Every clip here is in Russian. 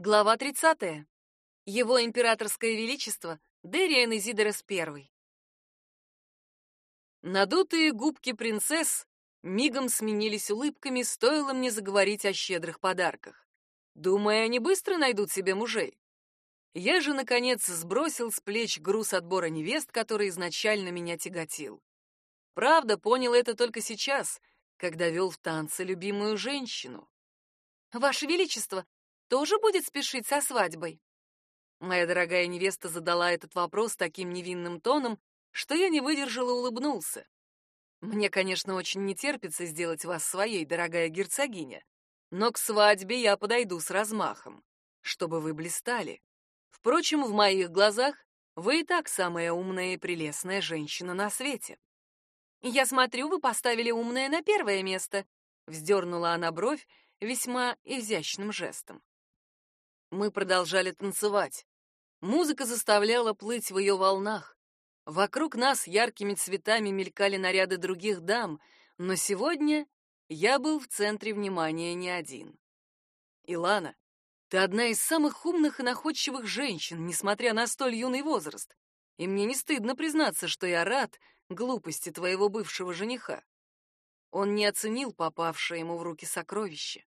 Глава 30. Его императорское величество Дериан Изидорос I. Надутые губки принцесс мигом сменились улыбками, стоило мне заговорить о щедрых подарках. Думая, они быстро найдут себе мужей. Я же, наконец, сбросил с плеч груз отбора невест, который изначально меня тяготил. Правда, понял это только сейчас, когда вел в танце любимую женщину. «Ваше Величество, тоже будет спешить со свадьбой? Моя дорогая невеста задала этот вопрос таким невинным тоном, что я не выдержал и улыбнулся. Мне, конечно, очень не терпится сделать вас своей, дорогая герцогиня, но к свадьбе я подойду с размахом, чтобы вы блистали. Впрочем, в моих глазах вы и так самая умная и прелестная женщина на свете. Я смотрю, вы поставили умное на первое место, вздернула она бровь весьма изящным жестом. Мы продолжали танцевать. Музыка заставляла плыть в ее волнах. Вокруг нас яркими цветами мелькали наряды других дам, но сегодня я был в центре внимания не один. Илана, ты одна из самых умных и находчивых женщин, несмотря на столь юный возраст. И мне не стыдно признаться, что я рад глупости твоего бывшего жениха. Он не оценил попавшее ему в руки сокровище.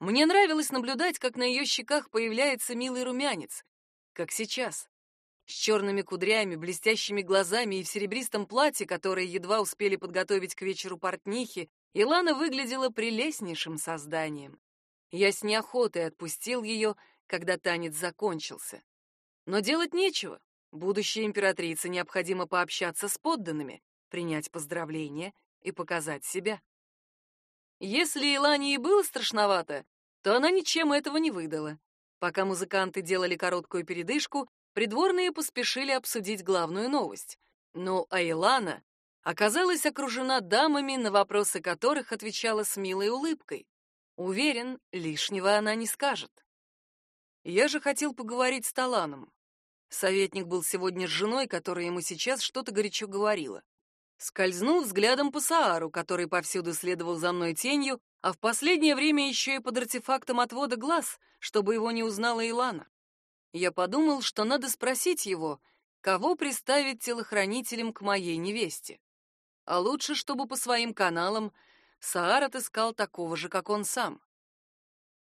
Мне нравилось наблюдать, как на ее щеках появляется милый румянец, как сейчас, с черными кудрями, блестящими глазами и в серебристом платье, которое едва успели подготовить к вечеру портнихи, Илана выглядела прелестнейшим созданием. Я с неохотой отпустил ее, когда танец закончился. Но делать нечего. Будущей императрице необходимо пообщаться с подданными, принять поздравления и показать себя. Если Илане и было страшновато, то она ничем этого не выдала. Пока музыканты делали короткую передышку, придворные поспешили обсудить главную новость. Но Айлана оказалась окружена дамами, на вопросы которых отвечала с милой улыбкой. Уверен, лишнего она не скажет. Я же хотел поговорить с Таланом. Советник был сегодня с женой, которая ему сейчас что-то горячо говорила. Скользнул взглядом по Саару, который повсюду следовал за мной тенью, а в последнее время еще и под артефактом отвода глаз, чтобы его не узнала Илана. Я подумал, что надо спросить его, кого приставить телохранителем к моей невесте. А лучше, чтобы по своим каналам Саар отыскал такого же, как он сам.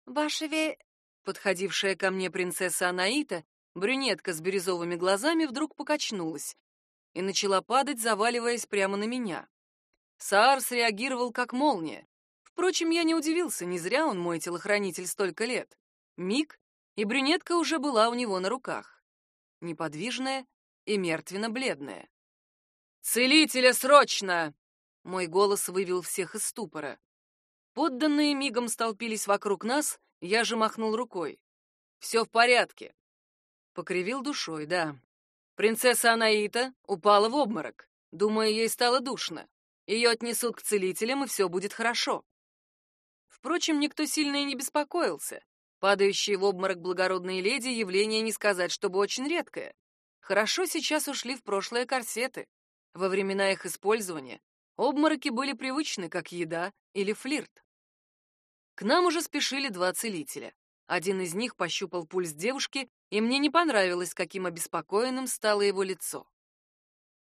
«Ваша ве...» Подходившая ко мне принцесса Анаита, брюнетка с бирюзовыми глазами, вдруг покачнулась, и начала падать, заваливаясь прямо на меня. Саар среагировал как молния. Впрочем, я не удивился, не зря он мой телохранитель столько лет. Миг, и брюнетка уже была у него на руках. Неподвижная и мертвенно-бледная. «Целителя срочно!» Мой голос вывел всех из ступора. Подданные мигом столпились вокруг нас, я же махнул рукой. «Все в порядке». Покривил душой, да. Принцесса Анаита упала в обморок. Думаю, ей стало душно. Ее отнесут к целителям, и все будет хорошо. Впрочем, никто сильно и не беспокоился. Падающие в обморок благородные леди — явление не сказать, чтобы очень редкое. Хорошо сейчас ушли в прошлое корсеты. Во времена их использования обмороки были привычны, как еда или флирт. К нам уже спешили два целителя. Один из них пощупал пульс девушки и мне не понравилось, каким обеспокоенным стало его лицо.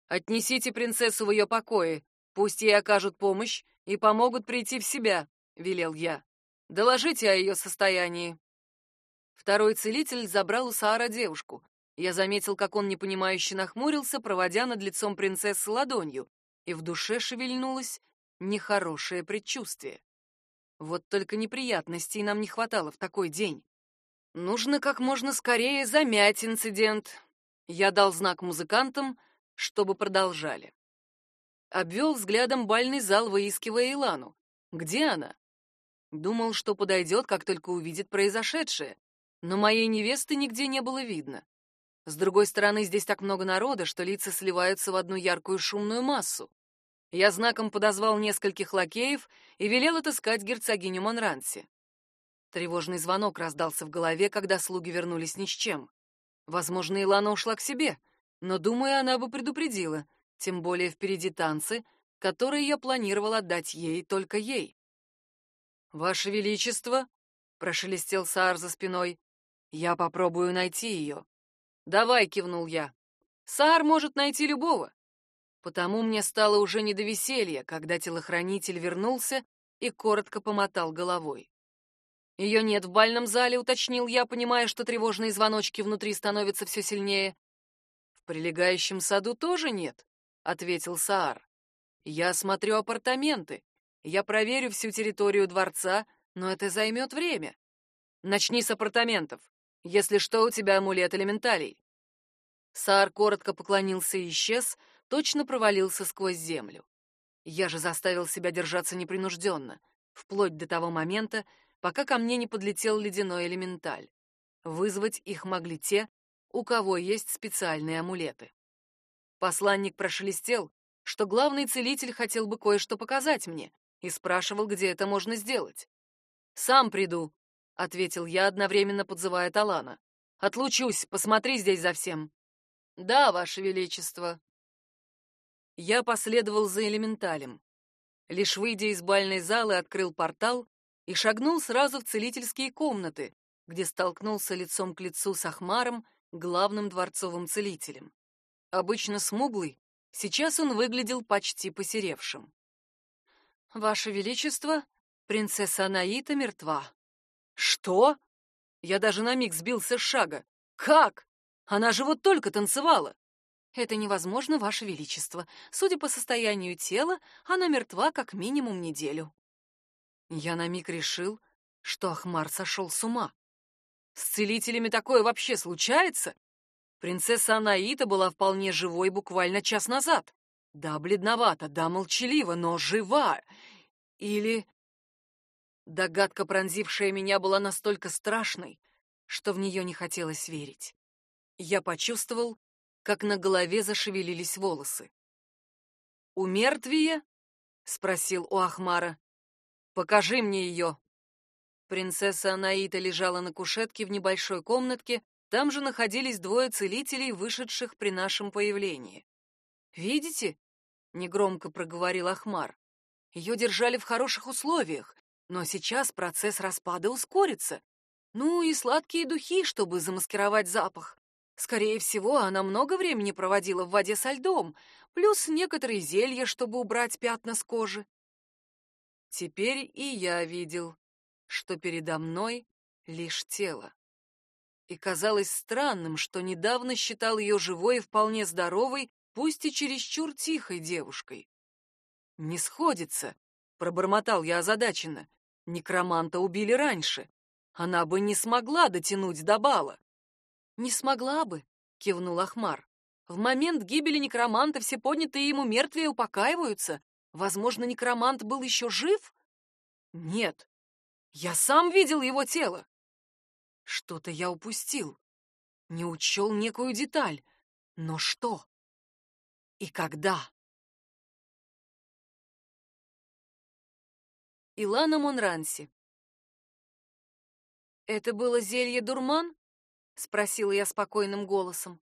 «Отнесите принцессу в ее покои, пусть ей окажут помощь и помогут прийти в себя», — велел я. «Доложите о ее состоянии». Второй целитель забрал у Саара девушку. Я заметил, как он непонимающе нахмурился, проводя над лицом принцессы ладонью, и в душе шевельнулось нехорошее предчувствие. Вот только неприятностей нам не хватало в такой день. Нужно как можно скорее замять инцидент. Я дал знак музыкантам, чтобы продолжали. Обвел взглядом бальный зал, выискивая Илану. Где она? Думал, что подойдет, как только увидит произошедшее, но моей невесты нигде не было видно. С другой стороны, здесь так много народа, что лица сливаются в одну яркую шумную массу. Я знаком подозвал нескольких лакеев и велел отыскать герцогиню Монранси. Тревожный звонок раздался в голове, когда слуги вернулись ни с чем. Возможно, Илана ушла к себе, но, думаю, она бы предупредила, тем более впереди танцы, которые я планировал отдать ей, только ей. «Ваше Величество!» — прошелестел Саар за спиной. «Я попробую найти ее». «Давай», — кивнул я. «Саар может найти любого». Потому мне стало уже не до веселья, когда телохранитель вернулся и коротко помотал головой. «Ее нет в бальном зале», — уточнил я, понимая, что тревожные звоночки внутри становятся все сильнее. «В прилегающем саду тоже нет», — ответил Саар. «Я осмотрю апартаменты. Я проверю всю территорию дворца, но это займет время. Начни с апартаментов. Если что, у тебя амулет элементалей». Саар коротко поклонился и исчез, точно провалился сквозь землю. Я же заставил себя держаться непринужденно, вплоть до того момента, пока ко мне не подлетел ледяной элементаль. Вызвать их могли те, у кого есть специальные амулеты. Посланник прошелестел, что главный целитель хотел бы кое-что показать мне, и спрашивал, где это можно сделать. «Сам приду», — ответил я, одновременно подзывая Талана. «Отлучусь, посмотри здесь за всем». «Да, Ваше Величество». Я последовал за элементалем. Лишь выйдя из бальной залы, открыл портал и шагнул сразу в целительские комнаты, где столкнулся лицом к лицу с Ахмаром, главным дворцовым целителем. Обычно смуглый, сейчас он выглядел почти посеревшим. Ваше величество, принцесса Анаита мертва. Что? Я даже на миг сбился с шага. Как? Она же вот только танцевала. Это невозможно, ваше величество. Судя по состоянию тела, она мертва как минимум неделю. Я на миг решил, что Ахмар сошел с ума. С целителями такое вообще случается? Принцесса Анаита была вполне живой буквально час назад. Да, бледновато, да, молчалива, но жива. Или... Догадка, пронзившая меня, была настолько страшной, что в нее не хотелось верить. Я почувствовал, как на голове зашевелились волосы. «У мертвия?» — спросил у Ахмара. «Покажи мне ее». Принцесса Анаита лежала на кушетке в небольшой комнатке, там же находились двое целителей, вышедших при нашем появлении. «Видите?» негромко проговорил Ахмар. Ее держали в хороших условиях, но сейчас процесс распада ускорится. Ну и сладкие духи, чтобы замаскировать запах. Скорее всего, она много времени проводила в воде со льдом, плюс некоторые зелья, чтобы убрать пятна с кожи. Теперь и я видел, что передо мной лишь тело. И казалось странным, что недавно считал ее живой и вполне здоровой, пусть и чересчур тихой девушкой. «Не сходится», — пробормотал я озадаченно. «Некроманта убили раньше. Она бы не смогла дотянуть до бала». «Не смогла бы», — кивнул Ахмар. «В момент гибели некроманта все поднятые ему мертвые упокаиваются. Возможно, некромант был еще жив?» «Нет, я сам видел его тело». Что-то я упустил. Не учел некую деталь. Но что? и когда. Илана Монранси «Это было зелье дурман?» — спросила я спокойным голосом.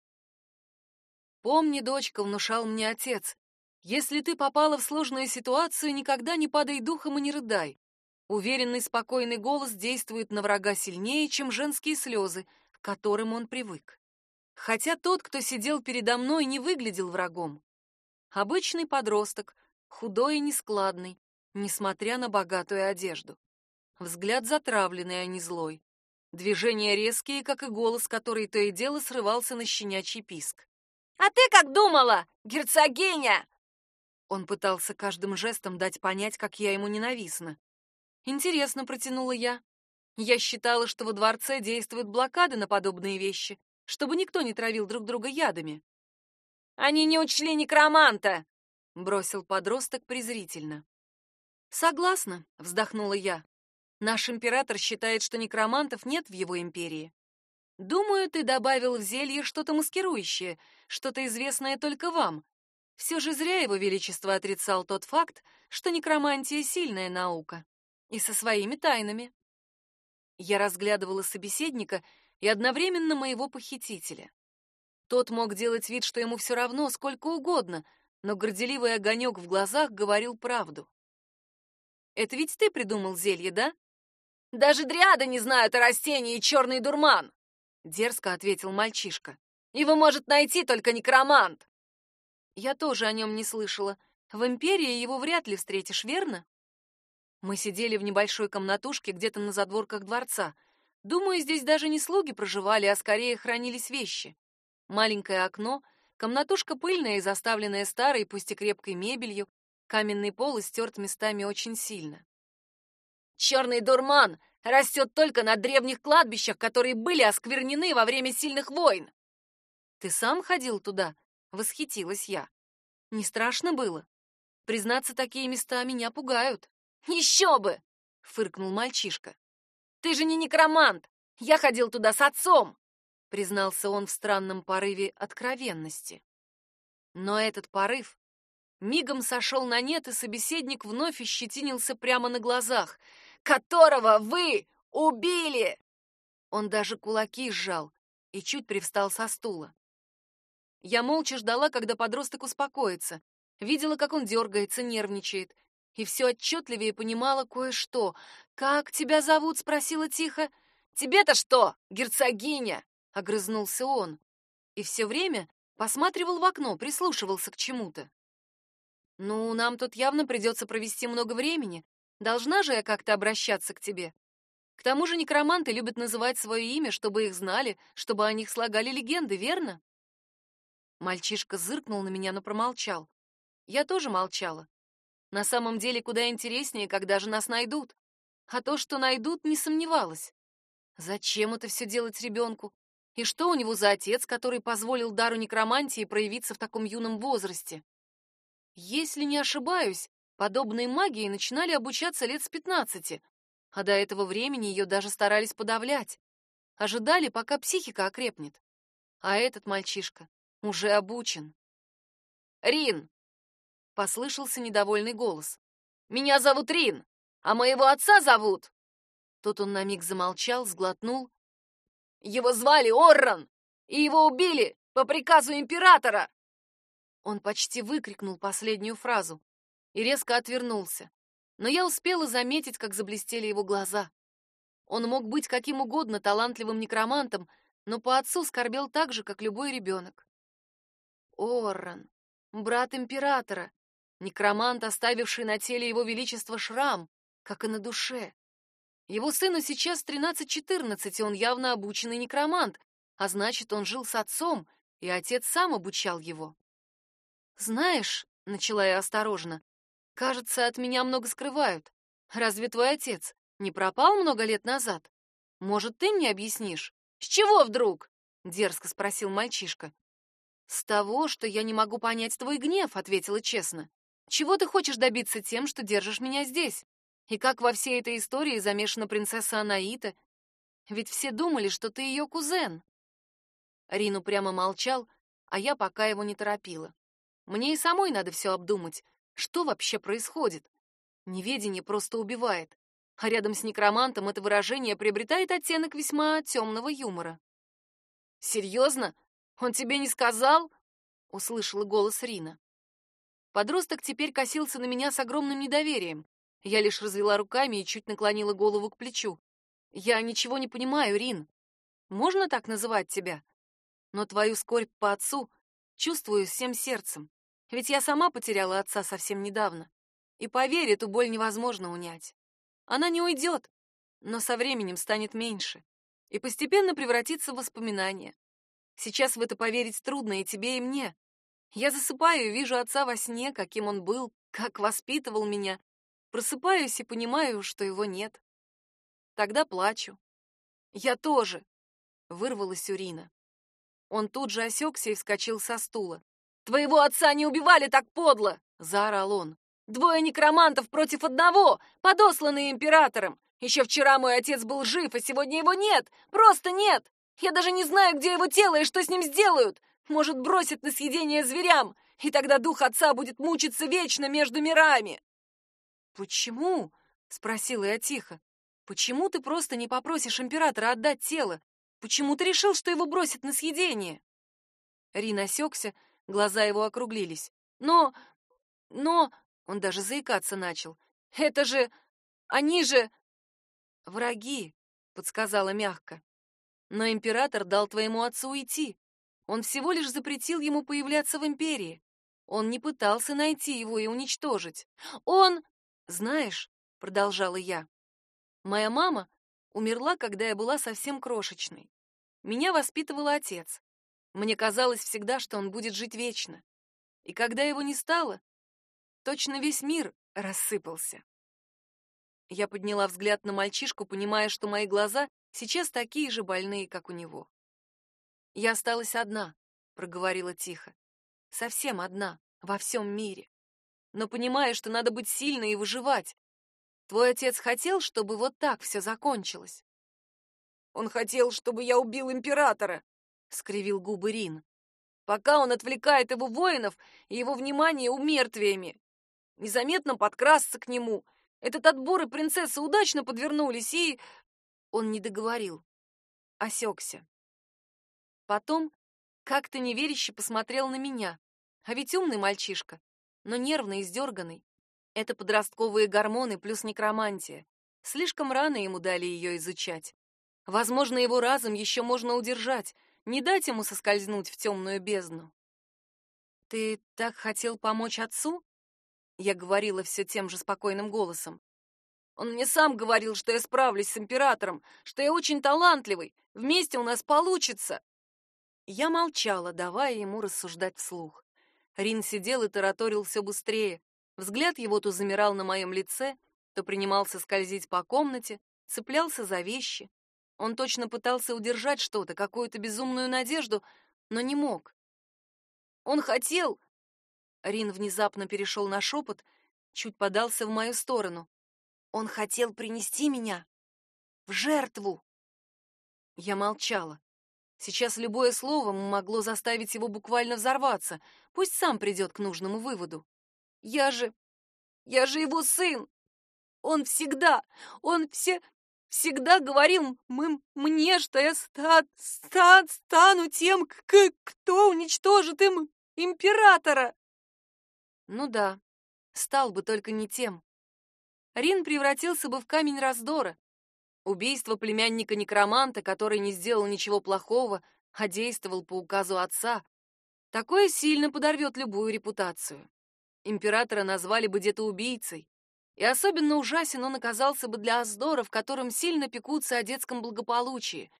«Помни, дочка, — внушал мне отец, — если ты попала в сложную ситуацию, никогда не падай духом и не рыдай. Уверенный, спокойный голос действует на врага сильнее, чем женские слезы, к которым он привык. Хотя тот, кто сидел передо мной, не выглядел врагом. Обычный подросток, худой и нескладный, несмотря на богатую одежду. Взгляд затравленный, а не злой. Движения резкие, как и голос, который то и дело срывался на щенячий писк. «А ты как думала, герцогиня?» Он пытался каждым жестом дать понять, как я ему ненавистна. «Интересно», — протянула я. «Я считала, что во дворце действуют блокады на подобные вещи, чтобы никто не травил друг друга ядами». Они не учли некроманта!» — бросил подросток презрительно. «Согласна», — вздохнула я. «Наш император считает, что некромантов нет в его империи. Думаю, ты добавил в зелье что-то маскирующее, что-то известное только вам. Все же зря его величество отрицал тот факт, что некромантия — сильная наука. И со своими тайнами». Я разглядывала собеседника и одновременно моего похитителя. Тот мог делать вид, что ему все равно, сколько угодно, но горделивый огонек в глазах говорил правду. «Это ведь ты придумал зелье, да?» Даже дриады не знают о растении черный дурман!» Дерзко ответил мальчишка. «Его может найти только некромант!» Я тоже о нем не слышала. В Империи его вряд ли встретишь, верно? Мы сидели в небольшой комнатушке где-то на задворках дворца. Думаю, здесь даже не слуги проживали, а скорее хранились вещи. Маленькое окно, комнатушка пыльная и заставленная старой, пусть и крепкой мебелью, каменный пол истерт местами очень сильно. Черный дурман растет только на древних кладбищах, которые были осквернены во время сильных войн. Ты сам ходил туда? Восхитилась я. Не страшно было? Признаться, такие места меня пугают. Еще бы! Фыркнул мальчишка. Ты же не некромант! Я ходил туда с отцом! Признался он в странном порыве откровенности. Но этот порыв мигом сошел на нет, и собеседник вновь ощетинился прямо на глазах — которого вы убили!» Он даже кулаки сжал и чуть привстал со стула. Я молча ждала, когда подросток успокоится. Видела, как он дергается, нервничает. И все отчетливее понимала кое-что. «Как тебя зовут?» — спросила тихо. «Тебе-то что, герцогиня?» — огрызнулся он. И все время посматривал в окно, прислушивался к чему-то. «Ну, нам тут явно придется провести много времени. Должна же я как-то обращаться к тебе. К тому же некроманты любят называть свое имя, чтобы их знали, чтобы о них слагали легенды, верно? Мальчишка зыркнул на меня, но промолчал. Я тоже молчала. На самом деле куда интереснее, когда же нас найдут. А то, что найдут, не сомневалась. Зачем это все делать ребенку? И что у него за отец, который позволил дару некромантии проявиться в таком юном возрасте? Если не ошибаюсь, Подобной магии начинали обучаться лет с пятнадцати, а до этого времени ее даже старались подавлять. Ожидали, пока психика окрепнет. А этот мальчишка уже обучен. «Рин!» — послышался недовольный голос. «Меня зовут Рин, а моего отца зовут...» Тут он на миг замолчал, сглотнул. «Его звали Орран, и его убили по приказу императора!» Он почти выкрикнул последнюю фразу и резко отвернулся. Но я успела заметить, как заблестели его глаза. Он мог быть каким угодно талантливым некромантом, но по отцу скорбел так же, как любой ребенок. Орран, брат императора, некромант, оставивший на теле его величества шрам, как и на душе. Его сыну сейчас 13-14, и он явно обученный некромант, а значит, он жил с отцом, и отец сам обучал его. «Знаешь», — начала я осторожно, Кажется, от меня много скрывают. Разве твой отец не пропал много лет назад? Может, ты мне объяснишь? С чего вдруг? Дерзко спросил мальчишка. С того, что я не могу понять твой гнев, ответила честно. Чего ты хочешь добиться тем, что держишь меня здесь? И как во всей этой истории замешана принцесса Анаита? Ведь все думали, что ты ее кузен. Рину прямо молчал, а я пока его не торопила. Мне и самой надо все обдумать, что вообще происходит? Неведение просто убивает, а рядом с некромантом это выражение приобретает оттенок весьма темного юмора. «Серьезно? Он тебе не сказал?» — услышала голос Рина. Подросток теперь косился на меня с огромным недоверием. Я лишь развела руками и чуть наклонила голову к плечу. «Я ничего не понимаю, Рин. Можно так называть тебя? Но твою скорбь по отцу чувствую всем сердцем. Ведь я сама потеряла отца совсем недавно. И поверь, эту боль невозможно унять. Она не уйдет, но со временем станет меньше и постепенно превратится в воспоминания. Сейчас в это поверить трудно и тебе, и мне. Я засыпаю и вижу отца во сне, каким он был, как воспитывал меня. Просыпаюсь и понимаю, что его нет. Тогда плачу. Я тоже, вырвалась Урина. Он тут же осекся и вскочил со стула. «Твоего отца не убивали так подло!» — заорал он. «Двое некромантов против одного, подосланные императором. Еще вчера мой отец был жив, а сегодня его нет. Просто нет. Я даже не знаю, где его тело и что с ним сделают. Может, бросят на съедение зверям, и тогда дух отца будет мучиться вечно между мирами». «Почему?» — спросила я тихо. «Почему ты просто не попросишь императора отдать тело? Почему ты решил, что его бросят на съедение?» Рин осекся, Глаза его округлились. «Но... но...» Он даже заикаться начал. «Это же... они же...» Враги, подсказала мягко. Но император дал твоему отцу уйти. Он всего лишь запретил ему появляться в империи. Он не пытался найти его и уничтожить. Он, знаешь, продолжала я. Моя мама умерла, когда я была совсем крошечной. Меня воспитывал отец. Мне казалось всегда, что он будет жить вечно. И когда его не стало, точно весь мир рассыпался. Я подняла взгляд на мальчишку, понимая, что мои глаза сейчас такие же больные, как у него. «Я осталась одна», — проговорила тихо. «Совсем одна, во всем мире. Но понимаю, что надо быть сильной и выживать. Твой отец хотел, чтобы вот так все закончилось?» «Он хотел, чтобы я убил императора», — скривил губы Рин. «Пока он отвлекает его воинов и его внимание умертвиями. Незаметно подкрасться к нему. Этот отбор и принцесса удачно подвернулись, и...» Он не договорил. Осекся. Потом как-то неверяще посмотрел на меня. А ведь умный мальчишка, но нервный и сдерганный. Это подростковые гормоны плюс некромантия. Слишком рано ему дали ее изучать. Возможно, его разум еще можно удержать, не дать ему соскользнуть в темную бездну. «Ты так хотел помочь отцу?» Я говорила все тем же спокойным голосом. Он мне сам говорил, что я справлюсь с императором, что я очень талантливый, вместе у нас получится. Я молчала, давая ему рассуждать вслух. Рин сидел и тараторил все быстрее. Взгляд его то замирал на моем лице, то принимался скользить по комнате, цеплялся за вещи. Он точно пытался удержать что-то, какую-то безумную надежду, но не мог. Он хотел... Рин внезапно перешел на шепот, чуть подался в мою сторону. Он хотел принести меня в жертву. Я молчала. Сейчас любое слово могло заставить его буквально взорваться. Пусть сам придет к нужному выводу. Я же... я же его сын! Он всегда, он все... всегда говорил мы, мне, что я ста, ста, стану тем, кто уничтожит им императора. Ну да, стал бы только не тем. Рин превратился бы в камень раздора, Убийство племянника некроманта, который не сделал ничего плохого, а действовал по указу отца, такое сильно подорвет любую репутацию. Императора назвали бы где-то убийцей, и особенно ужасен он оказался бы для Аздора, в котором сильно пекутся о детском благополучии.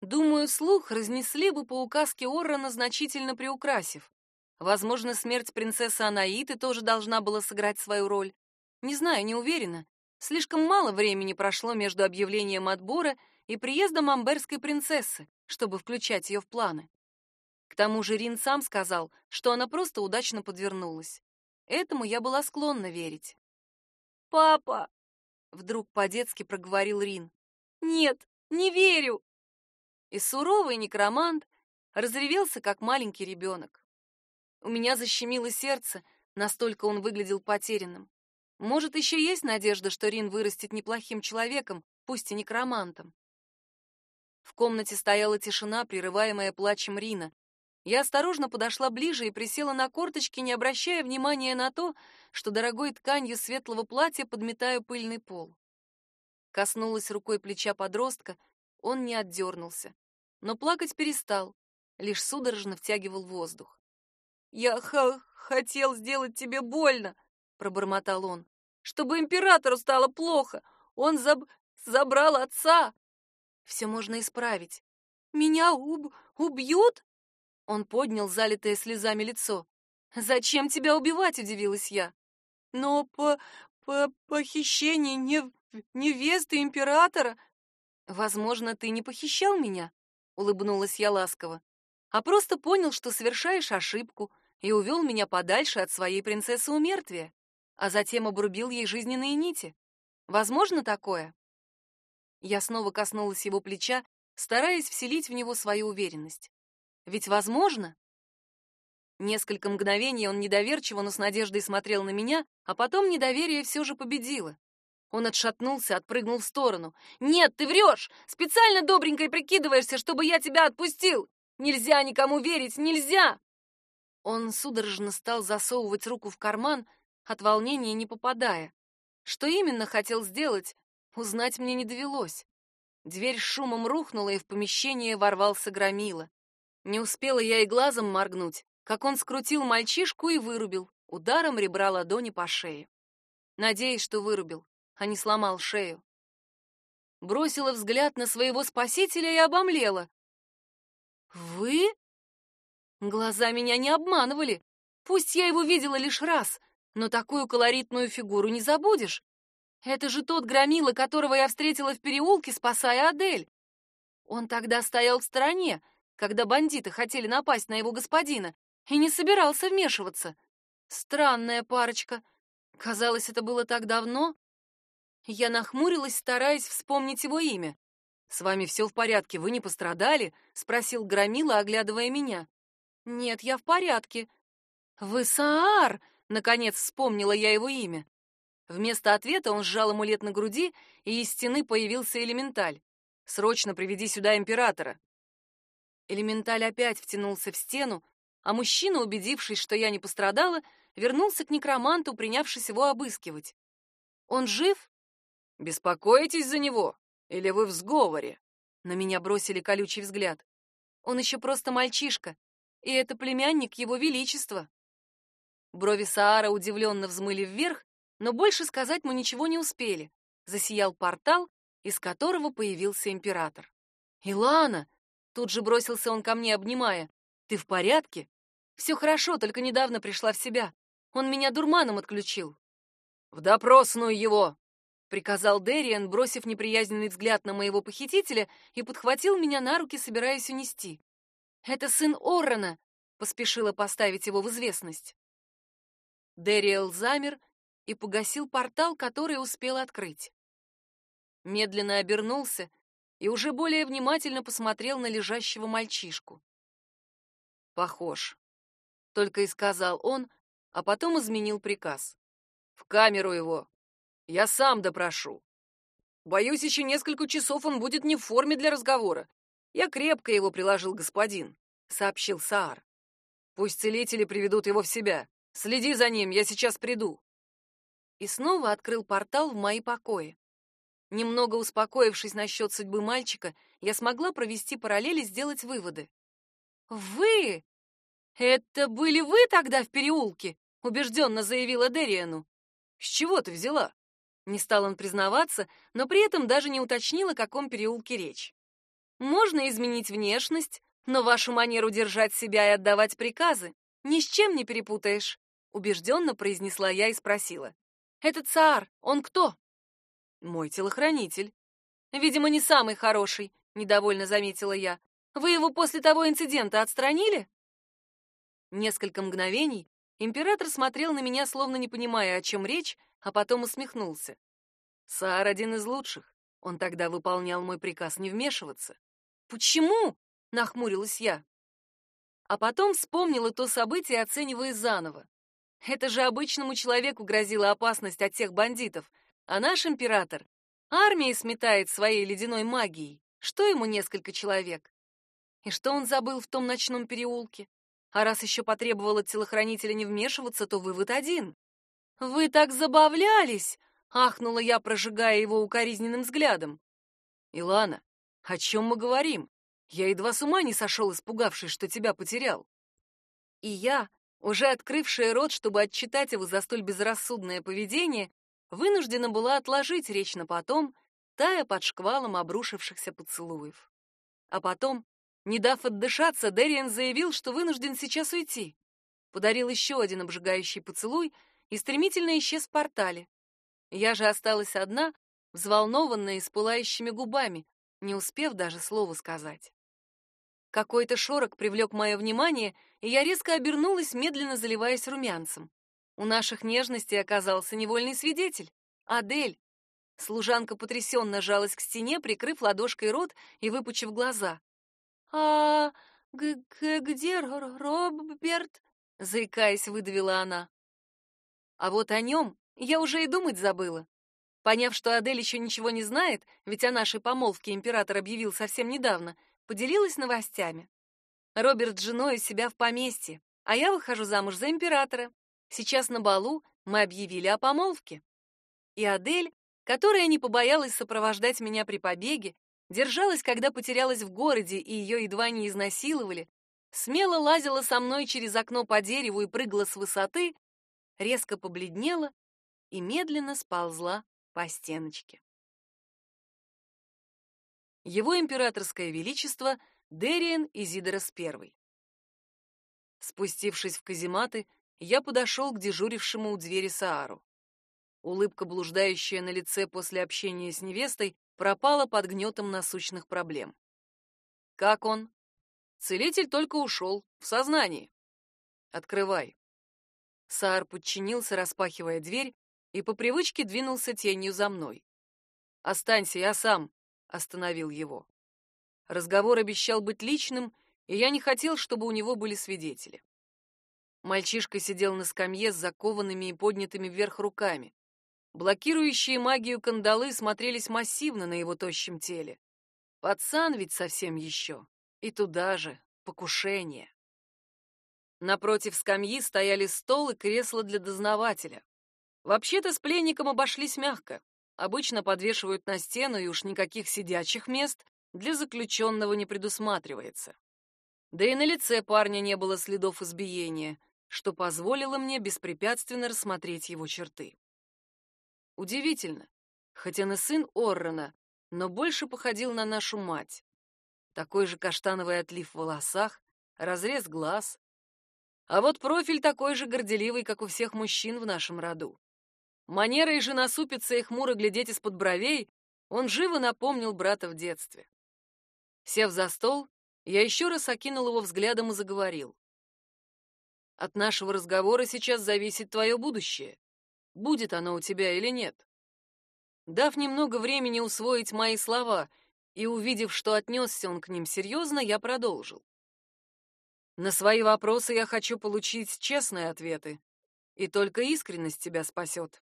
Думаю, слух разнесли бы по указке Оррона, значительно приукрасив. Возможно, смерть принцессы Анаиты тоже должна была сыграть свою роль. Не знаю, не уверена. Слишком мало времени прошло между объявлением отбора и приездом амберской принцессы, чтобы включать ее в планы. К тому же Рин сам сказал, что она просто удачно подвернулась. Этому я была склонна верить. «Папа!» — вдруг по-детски проговорил Рин. «Нет, не верю!» И суровый некромант разревелся, как маленький ребенок. У меня защемило сердце, настолько он выглядел потерянным. Может, еще есть надежда, что Рин вырастет неплохим человеком, пусть и некромантом. В комнате стояла тишина, прерываемая плачем Рина. Я осторожно подошла ближе и присела на корточки, не обращая внимания на то, что дорогой тканью светлого платья подметаю пыльный пол. Коснулась рукой плеча подростка, он не отдернулся, но плакать перестал, лишь судорожно втягивал воздух. «Я хотел сделать тебе больно!» — пробормотал он. «Чтобы императору стало плохо! Он заб... забрал отца!» «Все можно исправить. Меня уб... убьют?» Он поднял залитое слезами лицо. «Зачем тебя убивать?» — удивилась я. «Но по... по... похищение не... невесты императора...» «Возможно, ты не похищал меня?» — улыбнулась я ласково. «А просто понял, что совершаешь ошибку, и увел меня подальше от своей принцессы умертвия а затем обрубил ей жизненные нити. Возможно такое? Я снова коснулась его плеча, стараясь вселить в него свою уверенность. Ведь возможно? Несколько мгновений он недоверчиво, но с надеждой смотрел на меня, а потом недоверие все же победило. Он отшатнулся, отпрыгнул в сторону. «Нет, ты врешь! Специально добренько прикидываешься, чтобы я тебя отпустил! Нельзя никому верить, нельзя!» Он судорожно стал засовывать руку в карман, от волнения не попадая. Что именно хотел сделать, Узнать мне не довелось. Дверь шумом рухнула, и в помещение ворвался громила. Не успела я и глазом моргнуть, как он скрутил мальчишку и вырубил, ударом ребра ладони по шее. Надеюсь, что вырубил, а не сломал шею. Бросила взгляд на своего спасителя и обомлела. «Вы?» Глаза меня не обманывали. Пусть я его видела лишь раз, но такую колоритную фигуру не забудешь. Это же тот громила, которого я встретила в переулке, спасая Адель. Он тогда стоял в стороне, когда бандиты хотели напасть на его господина, и не собирался вмешиваться. Странная парочка. Казалось, это было так давно. Я нахмурилась, стараясь вспомнить его имя. «С вами все в порядке, вы не пострадали?» — спросил Громила, оглядывая меня. «Нет, я в порядке». «Вы Саар!» — наконец вспомнила я его имя. Вместо ответа он сжал амулет на груди, и из стены появился элементаль. «Срочно приведи сюда императора!» Элементаль опять втянулся в стену, а мужчина, убедившись, что я не пострадала, вернулся к некроманту, принявшись его обыскивать. «Он жив?» «Беспокоитесь за него? Или вы в сговоре?» На меня бросили колючий взгляд. «Он еще просто мальчишка, и это племянник его величества». Брови Саара удивленно взмыли вверх, но больше сказать мы ничего не успели. Засиял портал, из которого появился император. «Илана!» — тут же бросился он ко мне, обнимая. «Ты в порядке?» «Все хорошо, только недавно пришла в себя. Он меня дурманом отключил». «В допросную его!» — приказал Дериан, бросив неприязненный взгляд на моего похитителя и подхватил меня на руки, собираясь унести. «Это сын Оррона!» — поспешила поставить его в известность. Дериэл замер и погасил портал, который успел открыть. Медленно обернулся и уже более внимательно посмотрел на лежащего мальчишку. «Похож», — только и сказал он, а потом изменил приказ. «В камеру его. Я сам допрошу. Боюсь, еще несколько часов он будет не в форме для разговора. Я крепко его приложил, господин», — сообщил Саар. «Пусть целители приведут его в себя. Следи за ним, я сейчас приду» и снова открыл портал в мои покои. Немного успокоившись насчет судьбы мальчика, я смогла провести параллели и сделать выводы. «Вы? Это были вы тогда в переулке?» — убежденно заявила Дериану. «С чего ты взяла?» Не стал он признаваться, но при этом даже не уточнил, о каком переулке речь. «Можно изменить внешность, но вашу манеру держать себя и отдавать приказы ни с чем не перепутаешь», — убежденно произнесла я и спросила. Этот Саар, он кто? Мой телохранитель. Видимо, не самый хороший, недовольно заметила я. Вы его после того инцидента отстранили? Несколько мгновений император смотрел на меня, словно не понимая, о чем речь, а потом усмехнулся. Саар один из лучших. Он тогда выполнял мой приказ не вмешиваться. Почему? нахмурилась я. А потом вспомнила то событие, оценивая заново. Это же обычному человеку грозила опасность от тех бандитов, а наш император армии сметает своей ледяной магией. Что ему несколько человек? И что он забыл в том ночном переулке? А раз еще потребовал от телохранителя не вмешиваться, то вывод один. «Вы так забавлялись!» — ахнула я, прожигая его укоризненным взглядом. «Илана, о чем мы говорим? Я едва с ума не сошел, испугавшись, что тебя потерял». И я, уже открывшая рот, чтобы отчитать его за столь безрассудное поведение, вынуждена была отложить речь на потом, тая под шквалом обрушившихся поцелуев. А потом, не дав отдышаться, Дэриан заявил, что вынужден сейчас уйти. Подарил еще один обжигающий поцелуй и стремительно исчез в портале. Я же осталась одна, взволнованная и с пылающими губами, не успев даже слова сказать. Какой-то шорох привлек мое внимание, и я резко обернулась, медленно заливаясь румянцем. У наших нежностей оказался невольный свидетель — Адель. Служанка потрясенно жалась к стене, прикрыв ладошкой рот и выпучив глаза. «А где Роберт?» — заикаясь, выдавила она. А вот о нем я уже и думать забыла. Поняв, что Адель еще ничего не знает, ведь о нашей помолвке император объявил совсем недавно, поделилась новостями. Роберт с женой у себя в поместье, а я выхожу замуж за императора. Сейчас на балу мы объявили о помолвке. И Адель которая не побоялась сопровождать меня при побеге, держалась, когда потерялась в городе и ее едва не изнасиловали, смело лазила со мной через окно по дереву и прыгала с высоты, резко побледнела и медленно сползла по стеночке. Его императорское величество Дериен Изидорос I. Спустившись в казематы, я подошел к дежурившему у двери Саару. Улыбка, блуждающая на лице после общения с невестой, пропала под гнетом насущных проблем. Как он? Целитель только ушел, в сознании. Открывай. Саар подчинился, распахивая дверь, и по привычке двинулся тенью за мной. Останься, я сам, остановил его. Разговор обещал быть личным, и я не хотел, чтобы у него были свидетели. Мальчишка сидел на скамье с закованными и поднятыми вверх руками. Блокирующие магию кандалы смотрелись массивно на его тощем теле. Пацан ведь совсем еще. И туда же покушение. Напротив скамьи стояли стол и кресло для дознавателя. Вообще-то с пленником обошлись мягко. Обычно подвешивают на стену, и уж никаких сидячих мест для заключенного не предусматривается. Да и на лице парня не было следов избиения, что позволило мне беспрепятственно рассмотреть его черты. Удивительно, хотя и сын Оррона, но больше походил на нашу мать. Такой же каштановый отлив в волосах, разрез глаз. А вот профиль такой же горделивый, как у всех мужчин в нашем роду. Манерой же насупиться и хмуро глядеть из-под бровей он живо напомнил брата в детстве. Сев за стол, я еще раз окинул его взглядом и заговорил. От нашего разговора сейчас зависит твое будущее. Будет оно у тебя или нет. Дав немного времени усвоить мои слова и увидев, что отнесся он к ним серьезно, я продолжил. На свои вопросы я хочу получить честные ответы, и только искренность тебя спасет.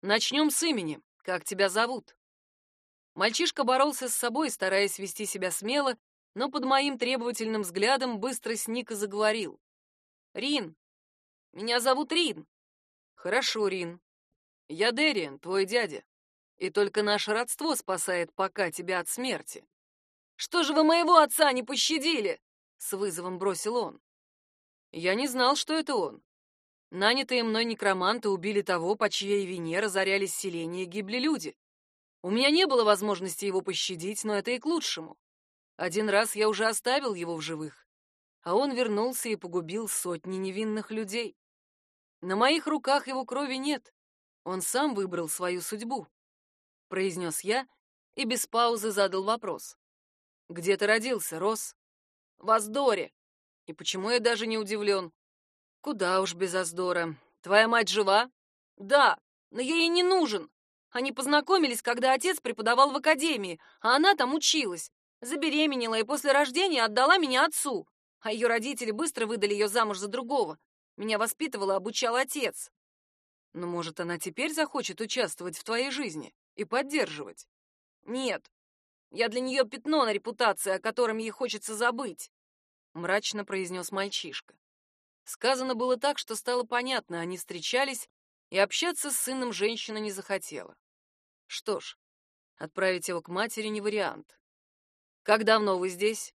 Начнем с имени. Как тебя зовут? Мальчишка боролся с собой, стараясь вести себя смело но под моим требовательным взглядом быстро сник и заговорил. «Рин! Меня зовут Рин!» «Хорошо, Рин. Я Дериан, твой дядя. И только наше родство спасает пока тебя от смерти». «Что же вы моего отца не пощадили?» — с вызовом бросил он. Я не знал, что это он. Нанятые мной некроманты убили того, по чьей вине разорялись селения и гибли люди. У меня не было возможности его пощадить, но это и к лучшему. Один раз я уже оставил его в живых, а он вернулся и погубил сотни невинных людей. На моих руках его крови нет. Он сам выбрал свою судьбу, произнес я и без паузы задал вопрос. Где ты родился, Рос? В Аздоре. И почему я даже не удивлен? Куда уж без Аздора. Твоя мать жива? Да, но я ей не нужен. Они познакомились, когда отец преподавал в академии, а она там училась. Забеременела и после рождения отдала меня отцу, а ее родители быстро выдали ее замуж за другого. Меня воспитывал и обучал отец. Но, может, она теперь захочет участвовать в твоей жизни и поддерживать? Нет. Я для нее пятно на репутации, о котором ей хочется забыть, мрачно произнес мальчишка. Сказано было так, что стало понятно, они встречались, и общаться с сыном женщина не захотела. Что ж, отправить его к матери не вариант. Как давно вы здесь?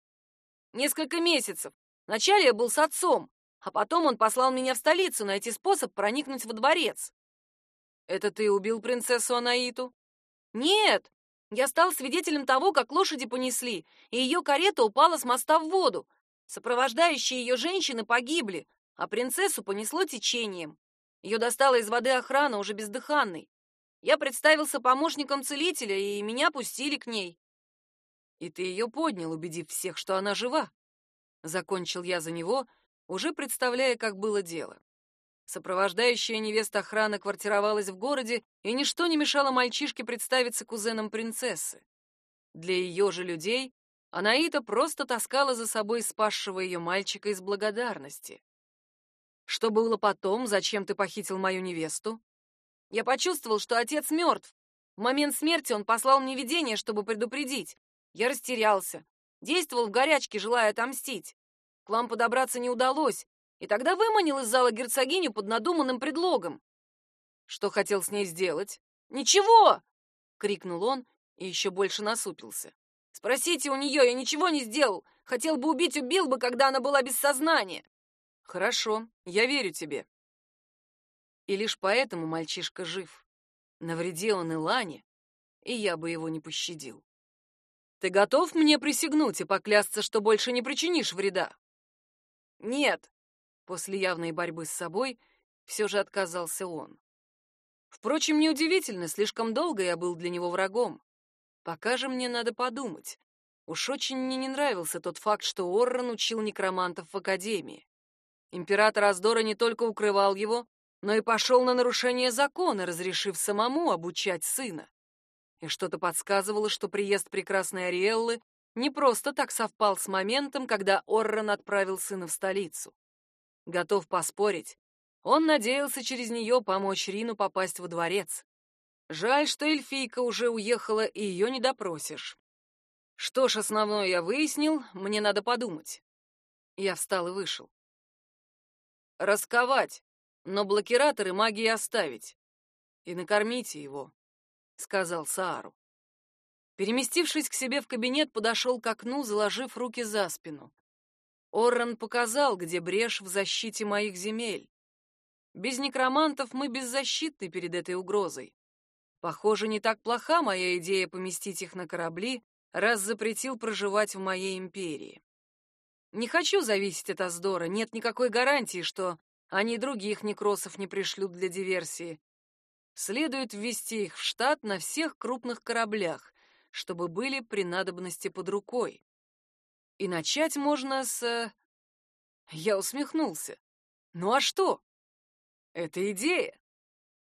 Несколько месяцев. Вначале я был с отцом, а потом он послал меня в столицу найти способ проникнуть во дворец. Это ты убил принцессу Анаиту? Нет, я стал свидетелем того, как лошади понесли, и ее карета упала с моста в воду. Сопровождающие ее женщины погибли, а принцессу понесло течением. Ее достала из воды охрана, уже бездыханной. Я представился помощником целителя, и меня пустили к ней. И ты ее поднял, убедив всех, что она жива. Закончил я за него, уже представляя, как было дело. Сопровождающая невеста охраны квартировалась в городе, и ничто не мешало мальчишке представиться кузеном принцессы. Для ее же людей Анаита просто таскала за собой спасшего ее мальчика из благодарности. Что было потом? Зачем ты похитил мою невесту? Я почувствовал, что отец мертв. В момент смерти он послал мне видение, чтобы предупредить. Я растерялся, действовал в горячке, желая отомстить. К вам подобраться не удалось, и тогда выманил из зала герцогиню под надуманным предлогом. Что хотел с ней сделать? Ничего! крикнул он и еще больше насупился. Спросите у нее, я ничего не сделал. Хотел бы убить, убил бы, когда она была без сознания. Хорошо, я верю тебе. И лишь поэтому мальчишка жив. Навреди он и Лане, и я бы его не пощадил. Ты готов мне присягнуть и поклясться, что больше не причинишь вреда? Нет. После явной борьбы с собой все же отказался он. Впрочем, неудивительно, слишком долго я был для него врагом. Пока же мне надо подумать. Уж очень мне не нравился тот факт, что Оррон учил некромантов в академии. Император Аздора не только укрывал его, но и пошел на нарушение закона, разрешив самому обучать сына. И что-то подсказывало, что приезд прекрасной Ариэллы не просто так совпал с моментом, когда Оррон отправил сына в столицу. Готов поспорить, он надеялся через нее помочь Рину попасть во дворец. Жаль, что эльфийка уже уехала, и ее не допросишь. Что ж, основное я выяснил, мне надо подумать. Я встал и вышел. Расковать, но блокираторы магии оставить. И накормите его, сказал Саару. Переместившись к себе в кабинет, подошел к окну, заложив руки за спину. Орран показал, где брешь в защите моих земель. Без некромантов мы беззащитны перед этой угрозой. Похоже, не так плоха моя идея поместить их на корабли, раз запретил проживать в моей империи. Не хочу зависеть от Аздора, нет никакой гарантии, что они других некросов не пришлют для диверсии. Следует ввести их в штат на всех крупных кораблях, чтобы были при надобности под рукой. И начать можно с... Я усмехнулся. Ну а что? Это идея.